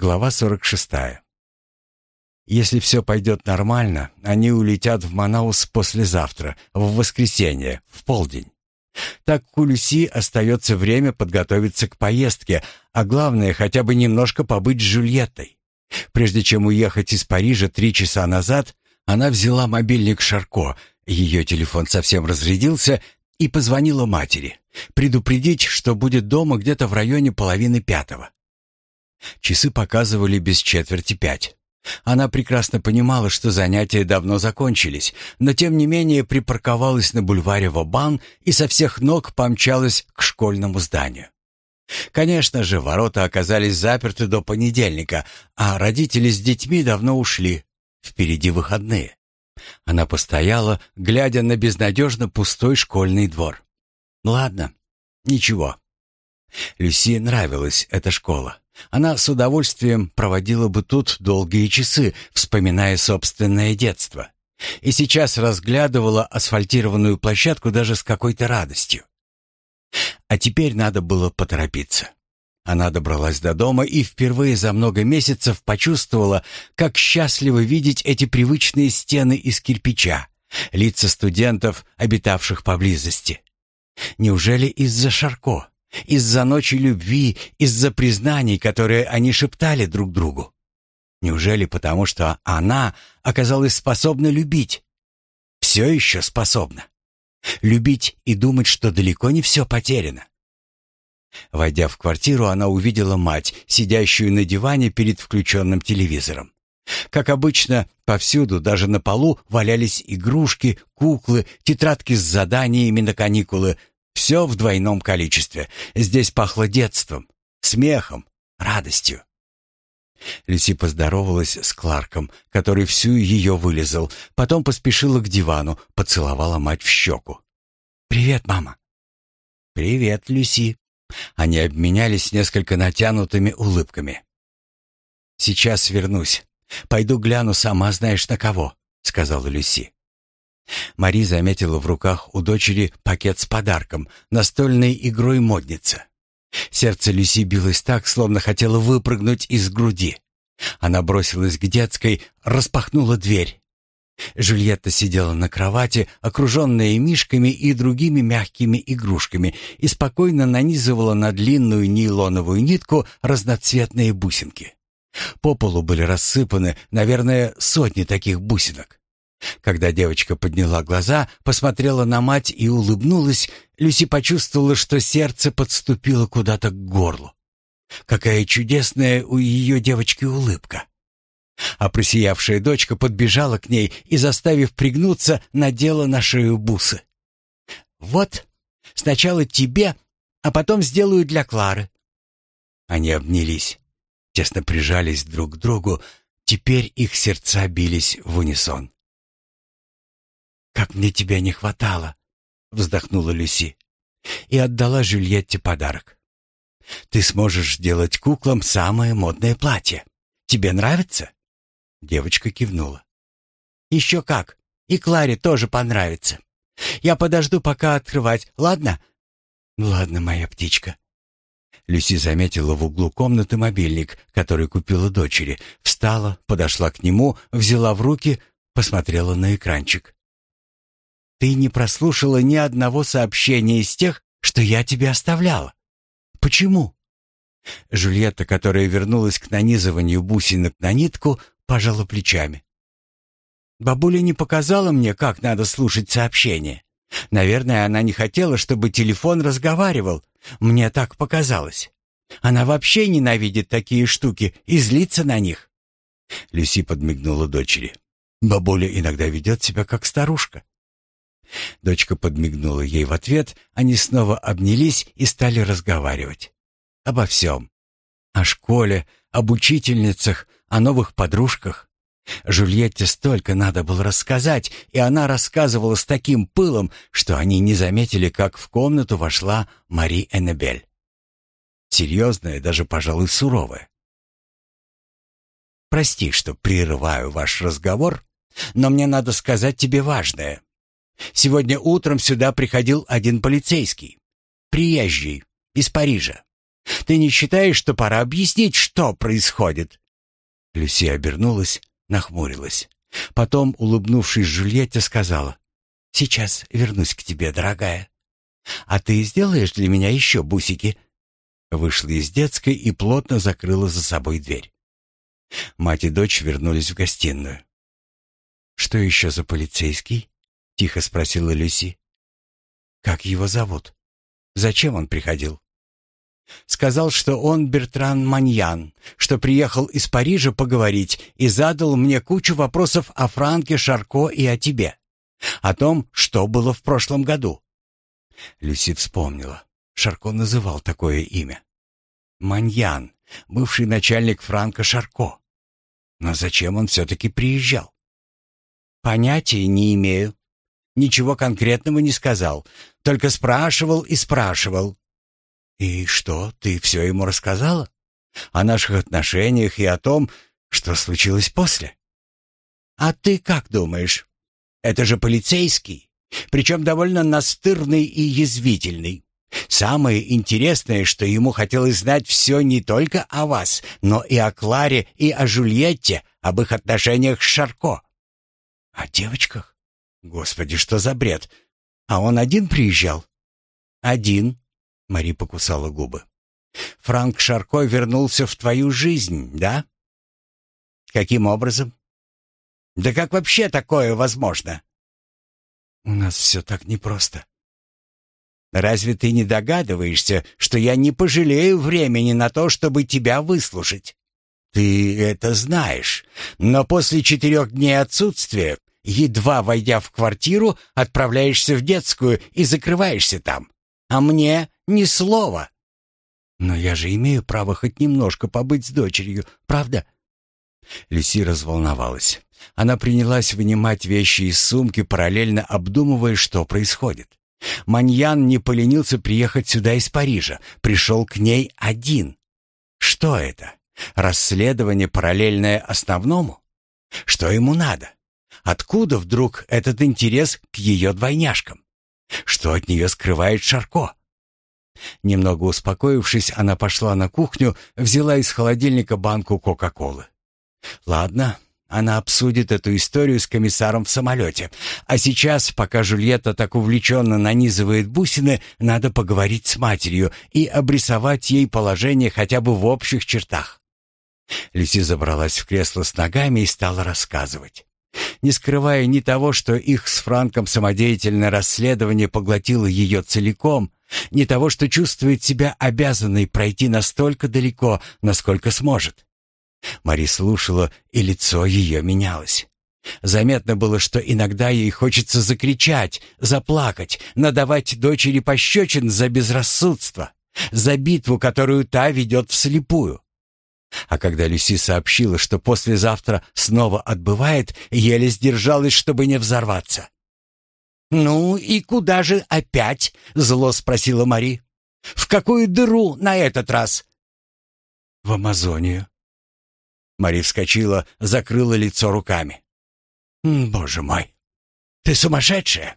Глава 46. Если все пойдет нормально, они улетят в Манаус послезавтра, в воскресенье, в полдень. Так у Люси остается время подготовиться к поездке, а главное, хотя бы немножко побыть с Жюльеттой. Прежде чем уехать из Парижа три часа назад, она взяла мобильник Шарко, ее телефон совсем разрядился, и позвонила матери, предупредить, что будет дома где-то в районе половины пятого. Часы показывали без четверти пять. Она прекрасно понимала, что занятия давно закончились, но тем не менее припарковалась на бульваре Вобан и со всех ног помчалась к школьному зданию. Конечно же, ворота оказались заперты до понедельника, а родители с детьми давно ушли. Впереди выходные. Она постояла, глядя на безнадежно пустой школьный двор. Ладно, ничего. Люси нравилась эта школа. Она с удовольствием проводила бы тут долгие часы, вспоминая собственное детство. И сейчас разглядывала асфальтированную площадку даже с какой-то радостью. А теперь надо было поторопиться. Она добралась до дома и впервые за много месяцев почувствовала, как счастливо видеть эти привычные стены из кирпича, лица студентов, обитавших поблизости. Неужели из-за Шарко? Из-за ночи любви, из-за признаний, которые они шептали друг другу. Неужели потому, что она оказалась способна любить? Все еще способна. Любить и думать, что далеко не все потеряно. Войдя в квартиру, она увидела мать, сидящую на диване перед включенным телевизором. Как обычно, повсюду, даже на полу, валялись игрушки, куклы, тетрадки с заданиями на каникулы, все в двойном количестве. Здесь пахло детством, смехом, радостью. Люси поздоровалась с Кларком, который всю ее вылезал, потом поспешила к дивану, поцеловала мать в щеку. «Привет, мама». «Привет, Люси». Они обменялись несколько натянутыми улыбками. «Сейчас вернусь. Пойду гляну сама знаешь на кого», — сказала Люси. Мари заметила в руках у дочери пакет с подарком, настольной игрой модница. Сердце Люси билось так, словно хотело выпрыгнуть из груди. Она бросилась к детской, распахнула дверь. Жюльетта сидела на кровати, окруженная мишками и другими мягкими игрушками, и спокойно нанизывала на длинную нейлоновую нитку разноцветные бусинки. По полу были рассыпаны, наверное, сотни таких бусинок. Когда девочка подняла глаза, посмотрела на мать и улыбнулась, Люси почувствовала, что сердце подступило куда-то к горлу. Какая чудесная у ее девочки улыбка. А просиявшая дочка подбежала к ней и, заставив пригнуться, надела на шею бусы. «Вот, сначала тебе, а потом сделаю для Клары». Они обнялись, тесно прижались друг к другу, теперь их сердца бились в унисон. «Как мне тебя не хватало!» — вздохнула Люси и отдала Жюльетте подарок. «Ты сможешь делать куклам самое модное платье. Тебе нравится?» Девочка кивнула. «Еще как! И Кларе тоже понравится. Я подожду, пока открывать, ладно?» «Ладно, моя птичка». Люси заметила в углу комнаты мобильник, который купила дочери, встала, подошла к нему, взяла в руки, посмотрела на экранчик. Ты не прослушала ни одного сообщения из тех, что я тебе оставляла. Почему? Жульетта, которая вернулась к нанизыванию бусинок на нитку, пожала плечами. Бабуля не показала мне, как надо слушать сообщения. Наверное, она не хотела, чтобы телефон разговаривал. Мне так показалось. Она вообще ненавидит такие штуки и злится на них. Люси подмигнула дочери. Бабуля иногда ведет себя как старушка. Дочка подмигнула ей в ответ, они снова обнялись и стали разговаривать. Обо всем. О школе, об учительницах, о новых подружках. Жульетте столько надо было рассказать, и она рассказывала с таким пылом, что они не заметили, как в комнату вошла Мари Эннебель. Серьезная, даже, пожалуй, суровая. «Прости, что прерываю ваш разговор, но мне надо сказать тебе важное», Сегодня утром сюда приходил один полицейский. Приезжий, из Парижа. Ты не считаешь, что пора объяснить, что происходит?» Люси обернулась, нахмурилась. Потом, улыбнувшись Жюльетте, сказала, «Сейчас вернусь к тебе, дорогая. А ты сделаешь для меня еще бусики?» Вышла из детской и плотно закрыла за собой дверь. Мать и дочь вернулись в гостиную. «Что еще за полицейский?» — тихо спросила Люси. «Как его зовут? Зачем он приходил?» Сказал, что он Бертран Маньян, что приехал из Парижа поговорить и задал мне кучу вопросов о Франке Шарко и о тебе. О том, что было в прошлом году. Люси вспомнила. Шарко называл такое имя. Маньян, бывший начальник Франка Шарко. Но зачем он все-таки приезжал? Понятия не имею. Ничего конкретного не сказал, только спрашивал и спрашивал. «И что, ты все ему рассказала? О наших отношениях и о том, что случилось после?» «А ты как думаешь? Это же полицейский, причем довольно настырный и язвительный. Самое интересное, что ему хотелось знать все не только о вас, но и о Кларе и о Жульетте, об их отношениях с Шарко. О девочках? Господи, что за бред? А он один приезжал? Один. Мари покусала губы. Франк Шарко вернулся в твою жизнь, да? Каким образом? Да как вообще такое возможно? У нас все так непросто. Разве ты не догадываешься, что я не пожалею времени на то, чтобы тебя выслушать? Ты это знаешь, но после четырех дней отсутствия, едва войдя в квартиру, отправляешься в детскую и закрываешься там. А мне ни слова. Но я же имею право хоть немножко побыть с дочерью, правда? Люси разволновалась. Она принялась вынимать вещи из сумки, параллельно обдумывая, что происходит. Маньян не поленился приехать сюда из Парижа, пришел к ней один. Что это? Расследование параллельное основному? Что ему надо? Откуда вдруг этот интерес к ее двойняшкам? Что от нее скрывает Шарко? Немного успокоившись, она пошла на кухню, взяла из холодильника банку Кока-Колы. Ладно, она обсудит эту историю с комиссаром в самолете. А сейчас, пока Жульетта так увлеченно нанизывает бусины, надо поговорить с матерью и обрисовать ей положение хотя бы в общих чертах. Люси забралась в кресло с ногами и стала рассказывать. Не скрывая ни того, что их с Франком самодеятельное расследование поглотило ее целиком, ни того, что чувствует себя обязанной пройти настолько далеко, насколько сможет. Мари слушала, и лицо ее менялось. Заметно было, что иногда ей хочется закричать, заплакать, надавать дочери пощечин за безрассудство, за битву, которую та ведет вслепую. А когда Люси сообщила, что послезавтра снова отбывает, еле сдержалась, чтобы не взорваться. «Ну и куда же опять?» — зло спросила Мари. «В какую дыру на этот раз?» «В Амазонию», Мари вскочила, закрыла лицо руками. «Боже мой! Ты сумасшедшая!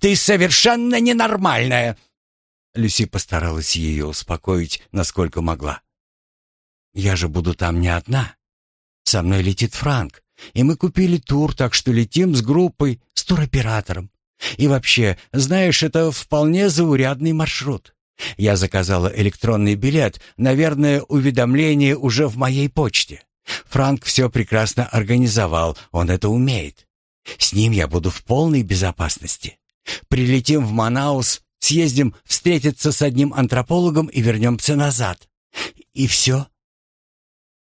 Ты совершенно ненормальная!» Люси постаралась ее успокоить, насколько могла. «Я же буду там не одна. Со мной летит Франк, и мы купили тур, так что летим с группой, с туроператором. И вообще, знаешь, это вполне заурядный маршрут. Я заказала электронный билет, наверное, уведомление уже в моей почте. Франк все прекрасно организовал, он это умеет. С ним я буду в полной безопасности. Прилетим в Манаус, съездим встретиться с одним антропологом и вернемся назад. И все?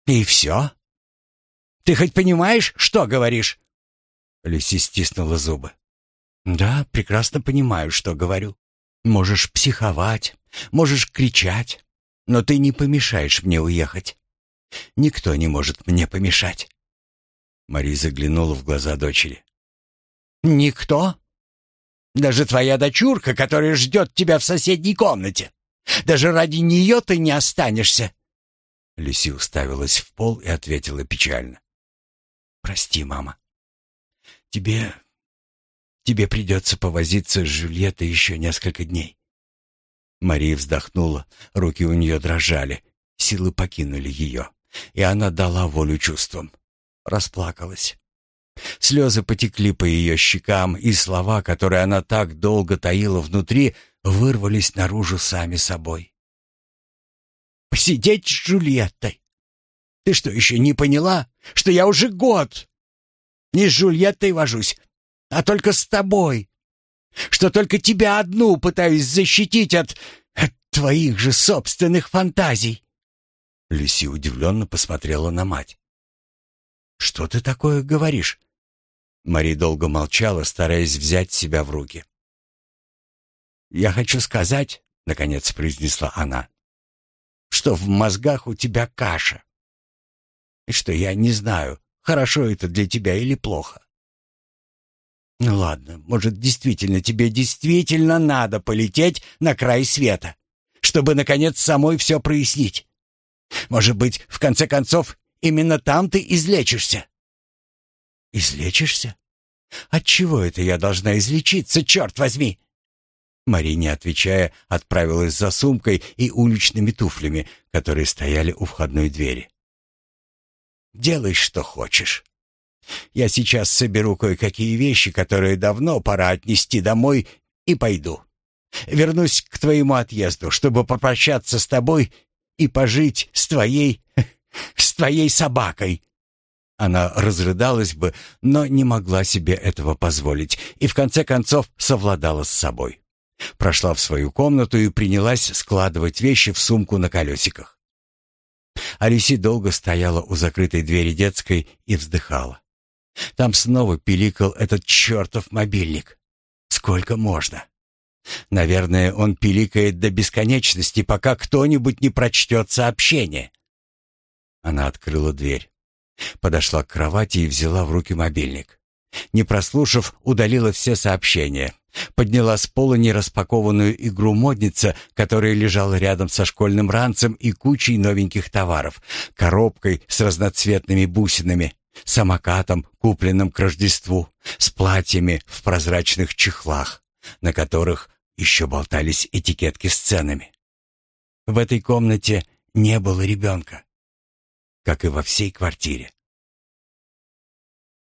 И все? Ты хоть понимаешь, что говоришь?» Люси стиснула зубы. «Да, прекрасно понимаю, что говорю. Можешь психовать, можешь кричать, но ты не помешаешь мне уехать. Никто не может мне помешать. Мари заглянула в глаза дочери. Никто? Даже твоя дочурка, которая ждет тебя в соседней комнате. Даже ради нее ты не останешься. Люси уставилась в пол и ответила печально. «Прости, мама. Тебе... тебе придется повозиться с Жюльеттой еще несколько дней. Мария вздохнула, руки у нее дрожали, силы покинули ее, и она дала волю чувствам. Расплакалась. Слезы потекли по ее щекам, и слова, которые она так долго таила внутри, вырвались наружу сами собой. «Посидеть с Джульеттой? Ты что, еще не поняла, что я уже год не с Джульеттой вожусь, а только с тобой? Что только тебя одну пытаюсь защитить от, от твоих же собственных фантазий?» Люси удивленно посмотрела на мать. «Что ты такое говоришь?» Мари долго молчала, стараясь взять себя в руки. «Я хочу сказать», — наконец произнесла она, «что в мозгах у тебя каша, и что я не знаю, хорошо это для тебя или плохо. Ну ладно, может, действительно тебе действительно надо полететь на край света, чтобы, наконец, самой все прояснить. Может быть, в конце концов, именно там ты излечишься. Излечишься? От чего это я должна излечиться, черт возьми? Мари, не отвечая, отправилась за сумкой и уличными туфлями, которые стояли у входной двери. «Делай, что хочешь. Я сейчас соберу кое-какие вещи, которые давно пора отнести домой, и пойду. Вернусь к твоему отъезду, чтобы попрощаться с тобой и пожить с твоей... с твоей собакой». Она разрыдалась бы, но не могла себе этого позволить и в конце концов совладала с собой. Прошла в свою комнату и принялась складывать вещи в сумку на колесиках. Алиси долго стояла у закрытой двери детской и вздыхала. Там снова пиликал этот чертов мобильник. Сколько можно? Наверное, он пиликает до бесконечности, пока кто-нибудь не прочтет сообщение. Она открыла дверь. Подошла к кровати и взяла в руки мобильник. Не прослушав, удалила все сообщения. Подняла с пола нераспакованную игру модница, которая лежала рядом со школьным ранцем и кучей новеньких товаров, коробкой с разноцветными бусинами, самокатом, купленным к Рождеству, с платьями в прозрачных чехлах, на которых еще болтались этикетки с ценами. В этой комнате не было ребенка как и во всей квартире.